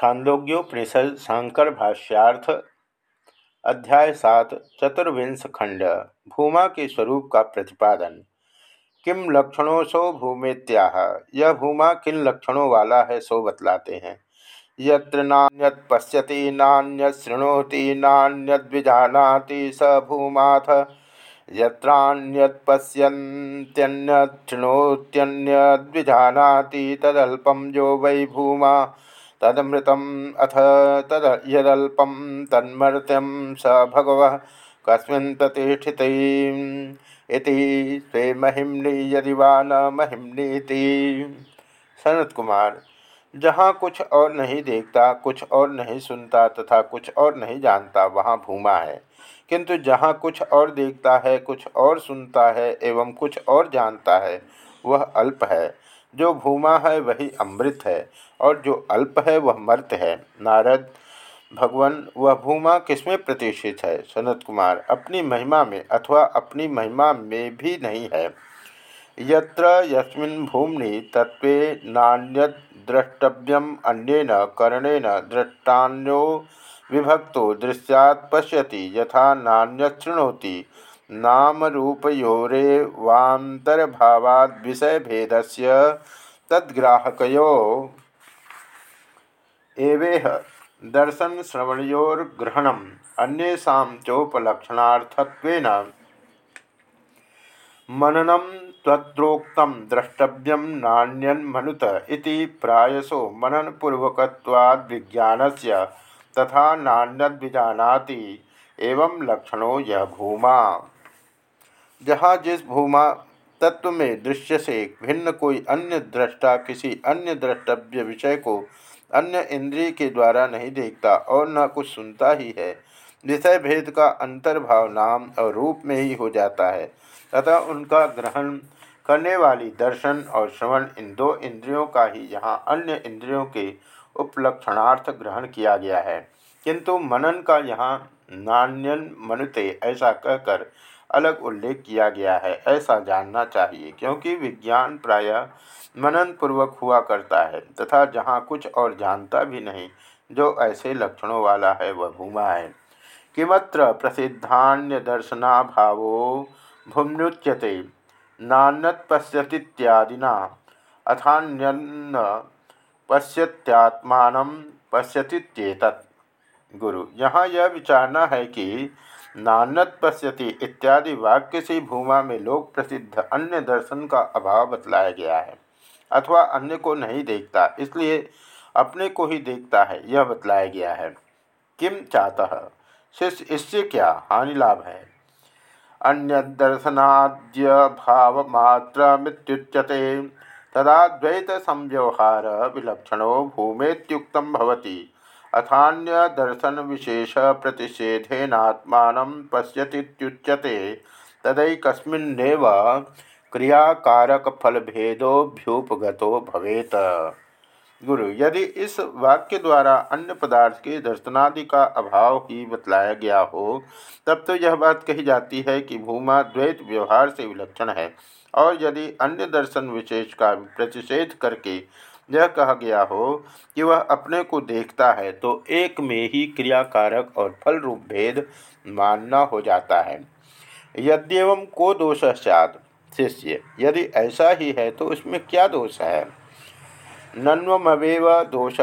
छांदोग्योपनिषद शांकर भाष्यार्थ, अध्याय सात, चतुर्विंश खंड, भूमा के स्वरूप का प्रतिपादन। किम लक्षणों सो भूमेत्याह? यह भूमा किन लक्षणों वाला है सो बतलाते हैं। यत्र नान्यत पश्यति, नान्यत शृणोति नान्यद्विजानाति स भूमाथ। यत्रान्यत पश्यन्त्यन्यत शृणोत्यन्यद्विजानाति तदल्पम जो वै भूमा। तदमृतम अथ तद यदल्पम तन्मर्त्यम स भगव कस्मिन् प्रतिष्ठित। स्वे महिमनी यदि वा न महिमनीति सनत कुमार, जहाँ कुछ और नहीं देखता, कुछ और नहीं सुनता तथा कुछ और नहीं जानता, वहाँ भूमा है। किंतु जहाँ कुछ और देखता है, कुछ और सुनता है, एवं कुछ और जानता है, वह अल्प है। जो भूमा है वही अमृत है, और जो अल्प है वह मर्त है। नारद, भगवान, वह भूमा किसमें प्रतिष्ठित है? सनत कुमार, अपनी महिमा में अथवा अपनी महिमा में भी नहीं है। यत्र यस्मिन् भूमनि तत्व नान्यद द्रष्टव्यम, अन्यन कर्णेन दृष्टान्यो विभक्तो दृश्यात् पश्यति, यथा नान्यत शृणोति नाम रूपयोरे वान्तर्भावाद विषय भेदस्य तद्ग्राहको एवेह दर्शन श्रवणयोर्ग्रहणम अन्येषा चोपलक्षणार्थत्वेन मननम तत्रोक्तम द्रष्टव्यम नान्यन्मनुत इति प्रायसो मननपूर्वकत्वाद् विज्ञानस्य तथा नान्यद्विजानाति एवं लक्षणों यह भूमा। जहाँ जिस भूमा तत्व में दृश्य से भिन्न कोई अन्य दृष्टा किसी अन्य द्रष्टव्य विषय को अन्य इंद्रिय के द्वारा नहीं देखता और न कुछ सुनता ही है। विषय भेद का अंतर्भाव नाम और रूप में ही हो जाता है। तथा उनका ग्रहण करने वाली दर्शन और श्रवण इन दो इंद्रियों का ही यहाँ अन्य इंद्रियों के उपलक्षणार्थ ग्रहण किया गया है। किंतु मनन का यहाँ नान्यन मनुते ऐसा कहकर अलग उल्लेख किया गया है। ऐसा जानना चाहिए, क्योंकि विज्ञान प्रायः मनन पूर्वक हुआ करता है, तथा जहाँ कुछ और जानता भी नहीं, जो ऐसे लक्षणों वाला है, वह भूमा है। किमत्र प्रसिद्धान्य दर्शनाभावो भूम्युच्यते नान्यत पश्यतीत्यादिना अथान्यन्न पश्यत्यात्मान पश्यतीत गुरु, यहाँ यह विचारना है कि नानत पश्यति इत्यादि वाक्य से भूमा में लोक प्रसिद्ध अन्य दर्शन का अभाव बतलाया गया है, अथवा अन्य को नहीं देखता, इसलिए अपने को ही देखता है, यह बतलाया गया है। किम चाहता शिष्य, इससे क्या हानि लाभ है? अन्य दर्शनाद्य भाव मात्र मृत्युच्यते, तदाद्वैत संव्यवहार विलक्षणो भूमेत्युक्तम भवति। अथान्य दर्शन विशेष प्रतिषेधेनात्मा पश्यतीच्यते तदैकस्मिन्नेव क्रियाकारक फलभेदोभ्युपगत भवेत। गुरु, यदि इस वाक्य द्वारा अन्य पदार्थ के दर्शनादि का अभाव ही बतलाया गया हो, तब तो यह बात कही जाती है कि भूमा द्वैत व्यवहार से विलक्षण है, और यदि अन्य दर्शन विशेष का प्रतिषेध करके यह कहा गया हो कि वह अपने को देखता है तो एक में ही क्रियाकारक और फल रूप भेद मानना हो जाता है। यद्यवम को दोष सैद शिष्य, यदि ऐसा ही है तो उसमें क्या दोष है? नन्वमेव दोष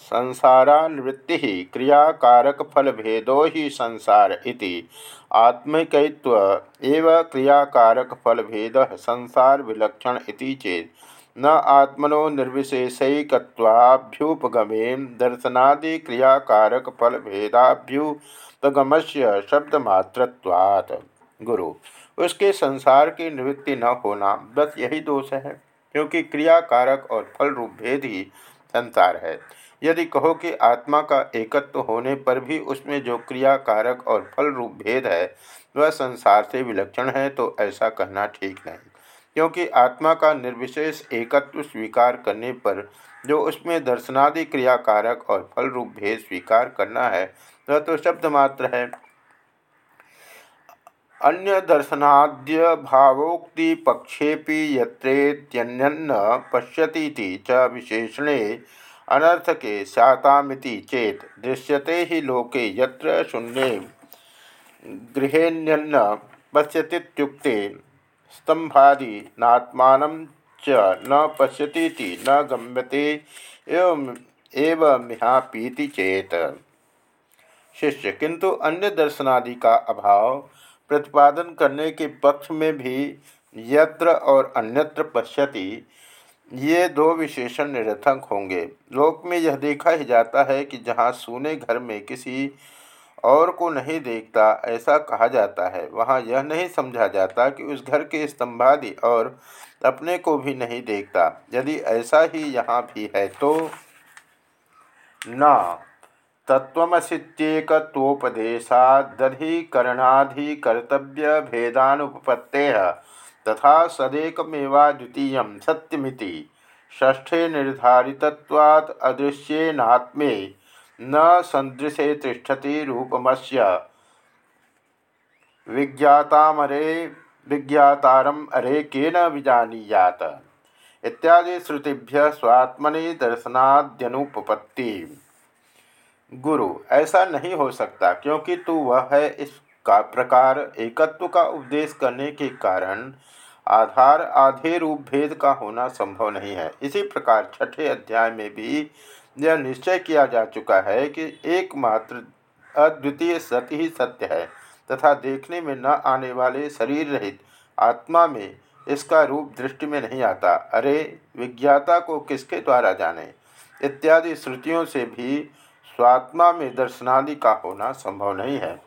संसारावृत्ति क्रियाकारक फल भेदो ही संसार इति। आत्मिकत्व एव क्रियाकारक फल भेद संसार विलक्षण इति चेत। न आत्मनो निर्विशेषकवाभ्युपगमे दर्शनादि क्रियाकारक फल भेदाभ्युपगम से शब्दमात्रत्वात्। गुरु, उसके संसार की निवृत्ति न होना बस यही दोष है, क्योंकि क्रियाकारक और फल रूप भेद ही संसार है। यदि कहो कि आत्मा का एकत्व होने पर भी उसमें जो क्रियाकारक और फल रूप भेद है, वह संसार से विलक्षण है तो ऐसा कहना ठीक नहीं। क्योंकि आत्मा का निर्विशेष एकत्व स्वीकार करने पर जो उसमें दर्शनादि क्रियाकारक और फल रूप भेद स्वीकार करना है, वह तो शब्द मात्र है। अन्य दर्शनाद्य भावोक्ति पक्षेपि यत्रेत्यन्यन्न पश्यती च विशेषणे अनर्थके स्यातामिति चेत दृश्यते ही लोके यत्र शून्ये गृहेन्यन्न पश्यतीुक्ते स्तंभादि नात्मान च न पश्यती न गम्यते, एवं, एवमिहापीति चेत। शिष्य किंतु अन्य दर्शनादि का अभाव, प्रतिपादन करने के पक्ष में भी यत्र और अन्यत्र पश्यति, ये दो विशेषण निरर्थक होंगे। लोक में यह देखा ही जाता है कि जहाँ सूने घर में किसी और को नहीं देखता, ऐसा कहा जाता है। वहाँ यह नहीं समझा जाता कि उस घर के स्तंभादि और अपने को भी नहीं देखता। यदि ऐसा ही यहाँ भी है तो न। तत्वमसीत्येकत्वोपदेशादधिकरणाधिकर्तव्य भेदानुपत्ते तथा सदेकमेवा द्वितीय सत्यमिति। ष्ठे निर्धारितत्वात् अदृश्येनात्मे न सदृशे तिष्ठति रूपमस्य। विज्ञातामरे विज्ञातारम अरे केन विजानीयात? इत्यादि श्रुतिभ्य स्वात्मनि दर्शनाद्यनुपपत्ति। गुरु, ऐसा नहीं हो सकता, क्योंकि तू वह है इस का प्रकार एकत्व का उपदेश करने के कारण आधार आधे रूप भेद का होना संभव नहीं है। इसी प्रकार छठे अध्याय में भी यह निश्चय किया जा चुका है कि एकमात्र अद्वितीय सत्य ही सत्य है, तथा देखने में न आने वाले शरीर रहित आत्मा में इसका रूप दृष्टि में नहीं आता। अरे, विज्ञाता को किसके द्वारा जाने? इत्यादि श्रुतियों से भी स्वात्मा में दर्शनादि का होना संभव नहीं है।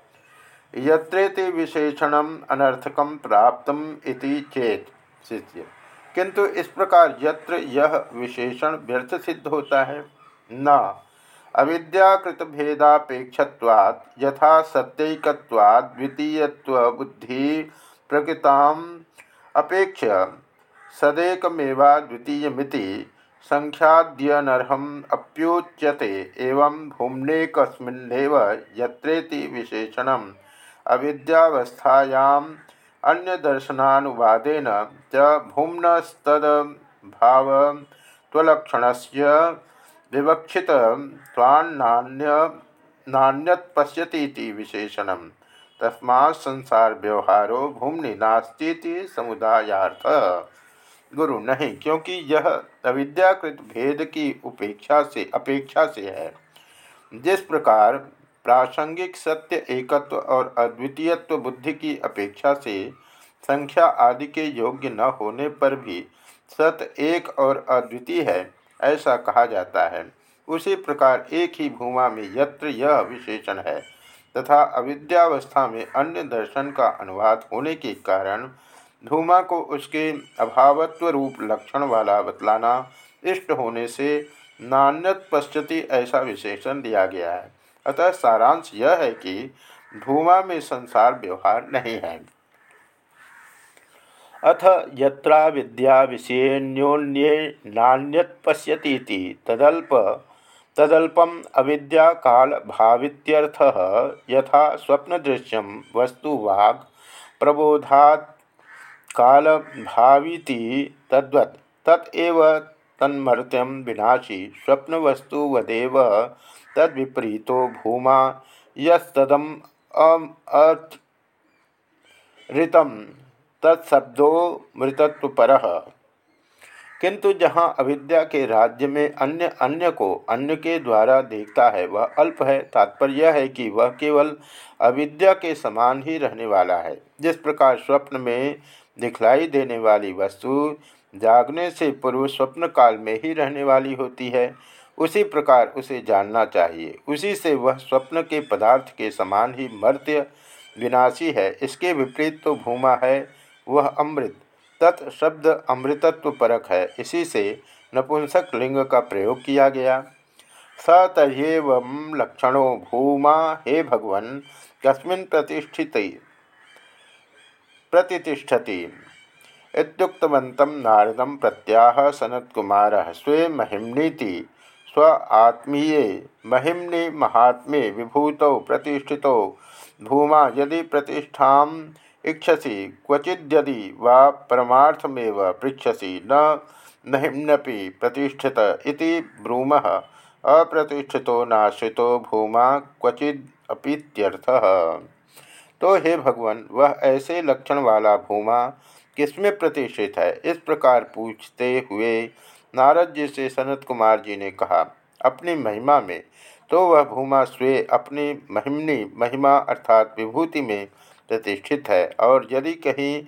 यत्रेति विशेषण अनर्थकम प्राप्त इति चेत किंतु इस प्रकार यत्र यह विशेषण व्यर्थ सिद्ध होता है न। अविद्याकृत भेदापेक्षवाद यथा सत्यकवाद द्वितीयत्व बुद्धि प्रकृताम अपेक्ष सदेकमेवा द्वितीयमिति संख्याद्यनर्हम अप्युच्यते, एवं भूमनेकस्मिन्नेव यत्रेति विशेषणम। अविद्यावस्थायाम अन्यदर्शनानुवादेन च भूम्नस्तद्भावत्वलक्षणस्य विवक्षित त्वान्नान्य नान्यत पश्यती विशेषण। तस्मा संसार व्यवहारो भूमि नास्ती समुदायार्थ। गुरु नहीं, क्योंकि यह अविद्याकृत भेद की उपेक्षा से, अपेक्षा से है। जिस प्रकार प्रासंगिक सत्य, एकत्व और अद्वितीयत्व बुद्धि की अपेक्षा से संख्या आदि के योग्य न होने पर भी सत एक और अद्वितीय है ऐसा कहा जाता है। उसी प्रकार एक ही भूमा में यत्र यह विशेषण है तथा अविद्यावस्था में अन्य दर्शन का अनुवाद होने के कारण धूमा को उसके अभावत्व रूप लक्षण वाला बतलाना इष्ट होने से नान्यत पश्चति ऐसा विशेषण दिया गया है। अतः सारांश यह है कि धूमा में संसार व्यवहार नहीं है। अथ यत्रा विद्या विषयन्योन्ये नान्यत पश्यती तदल्प, तदल्पम अविद्या काल भावित्यर्थ यथा स्वप्न दृश्यम वस्तु वाग प्रबोधात् काल भावीति तद्वत् तत्व तन्मर्त्यम विनाशी स्वप्नवस्तु वदेव तद्विपरीतो भूमा यदम अऋतम तत्शब्दो मृतत्व पर किंतु जहाँ अविद्या के राज्य में अन्य अन्य को अन्य के द्वारा देखता है, वह अल्प है। तात्पर्य है कि वह केवल अविद्या के समान ही रहने वाला है। जिस प्रकार स्वप्न में दिखलाई देने वाली वस्तु जागने से पूर्व स्वप्न काल में ही रहने वाली होती है, उसी प्रकार उसे जानना चाहिए। उसी से वह स्वप्न के पदार्थ के समान ही मर्त्य विनाशी है। इसके विपरीत तो भूमा है। वह अमृत। तत् शब्द अमृतत्व परक है। इसी से नपुंसक लिंग का प्रयोग किया गया। स तयेव लक्षणों भूमा, हे भगवन कस्मिन् प्रतिष्ठित प्रतिष्ठति इत्युक्तवन्तं नारदं प्रत्याह सनत्कुमारः स्वे महिम्नीति स्व आत्मीये महिम्नि महात्मे विभूतौ प्रतिष्ठितौ। भूमा यदि प्रतिष्ठाम् इच्छसि क्वचिद्यदि वा परमार्थमेव पृच्छसि, न महिम्नपि प्रतिष्ठित इति ब्रूमः। अप्रतिष्ठितो नाश्रितो भूमा क्वचिदपीत्यर्थ तो हे भगवान, वह ऐसे लक्षण वाला भूमा किसमें प्रतिष्ठित है? इस प्रकार पूछते हुए नारद जी से सनत कुमार जी ने कहा, अपनी महिमा में। तो वह भूमा स्वे अपनी महिमनी महिमा अर्थात विभूति में प्रतिष्ठित है। और यदि कहीं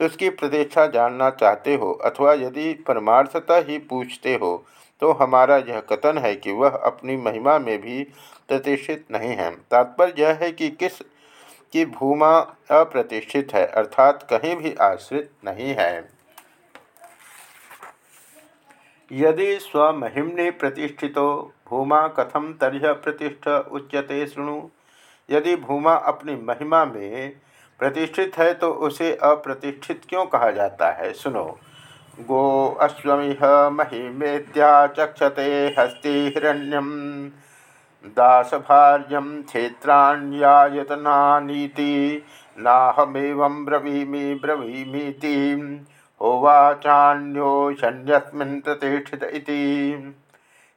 उसकी प्रतिष्ठा जानना चाहते हो अथवा यदि परमार्थता ही पूछते हो तो हमारा यह कथन है कि वह अपनी महिमा में भी प्रतिष्ठित नहीं है। तात्पर्य यह है कि किस की भूमा अप्रतिष्ठित है, अर्थात कहीं भी आश्रित नहीं है। यदि स्वमहिमने प्रतिष्ठितो, भूमा कथम तर्ह प्रतिष्ठ उच्यते शुणु यदि भूमा अपनी महिमा में प्रतिष्ठित है तो उसे अप्रतिष्ठित क्यों कहा जाता है? सुनो। गो अश्वमिह महिमेद्या चक्षते हस्ति हिरण्यम दास दासभार्यम क्षेत्राण्यायतनानीति, नाहमेवं ब्रवीमि ब्रवीमीति, होवाचान्यो शन्यस्मिन् प्रतिष्ठित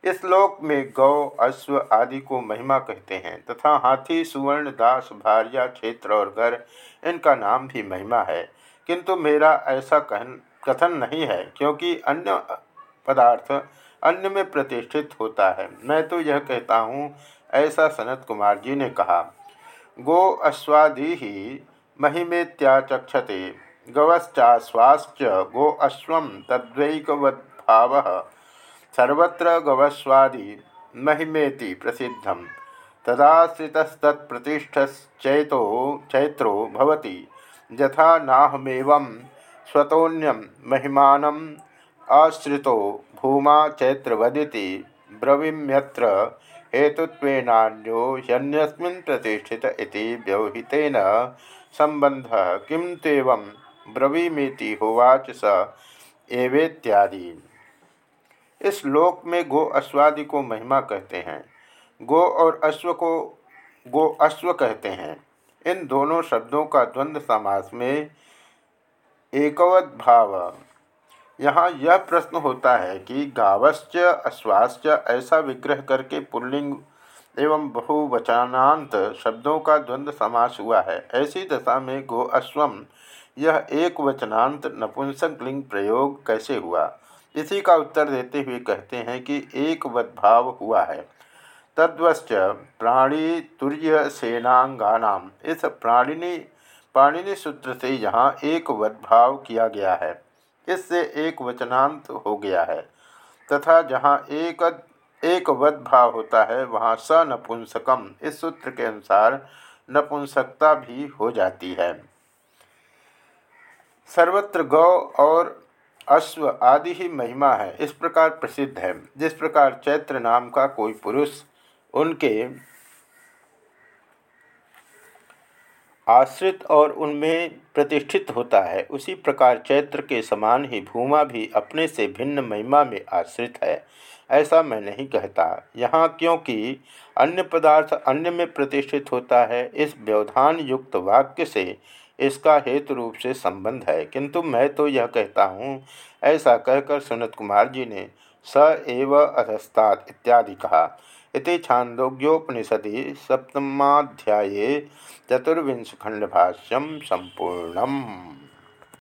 इस लोक में गौ, अश्व आदि को महिमा कहते हैं, तथा हाथी, सुवर्ण, दास, भार्या, क्षेत्र और घर, इनका नाम भी महिमा है। किंतु मेरा ऐसा कहन कथन नहीं है, क्योंकि अन्य पदार्थ अन्य में प्रतिष्ठित होता है। मैं तो यह कहता हूँ, ऐसा सनत कुमार जी ने कहा। गो, अश्वादि ही महिमेत्याचक्षते, गवश्चाश्वाश्च गो अश्व तद्वैकवद्भाव। सर्वत्र गवस्वादि महिमेति प्रसिद्धम। तदाश्रितस्तत्प्रतिष्ठश्चैतो चैत्रो भवति। यथा नाहमेवं स्वतोन्यम महिमानम आश्रितो भूमा चैत्रवदिति ब्रवीम्यत्र हेतुत्वेनान्यो ह्यन्यस्मिन् प्रतिष्ठित इति व्यवहितेन संबंधः किं तेवं ब्रवीमीति होवाच स एवेत्यादि। इस लोक में गो अश्वादि को महिमा कहते हैं। गो और अश्व को गो अश्व कहते हैं। इन दोनों शब्दों का द्वंद्व समास में एकवत भाव। यहाँ यह प्रश्न होता है कि गावश्च, अश्वाश्च ऐसा विग्रह करके पुल्लिंग एवं बहुवचनांत शब्दों का द्वंद्व समास हुआ है। ऐसी दशा में गो अश्वम, यह एक वचनांत नपुंसक लिंग प्रयोग कैसे हुआ? इसी का उत्तर देते हुए कहते हैं कि एक वद्भाव हुआ है। तद्वश्च प्राणी तुर्य सेनांगानाम इस प्राणिनी पाणिनि सूत्र से यहाँ एक वद्भाव किया गया है। इससे एक वचनांत हो गया है। तथा जहाँ एक एक वद्भाव होता है, वहाँ स नपुंसकम। इस सूत्र के अनुसार नपुंसकता भी हो जाती है। सर्वत्र गौ और अश्व आदि ही महिमा है। इस प्रकार प्रसिद्ध है। जिस प्रकार चैत्र नाम का कोई पुरुष उनके आश्रित और उनमें प्रतिष्ठित होता है, उसी प्रकार चैत्र के समान ही भूमा भी अपने से भिन्न महिमा में आश्रित है। ऐसा मैं नहीं कहता। यहाँ क्योंकि अन्य पदार्थ अन्य में प्रतिष्ठित होता है। इस व्यवधान युक्त वाक्य से इसका हेतु रूप से संबंध है। किंतु मैं तो यह कहता हूँ, ऐसा कहकर सुनत कुमार जी ने, स एव अधस्तात् इत्यादि कहा। इति छांदोग्योपनिषदि सप्तमाध्याये चतुर्विंश खंडभाष्यम संपूर्णम।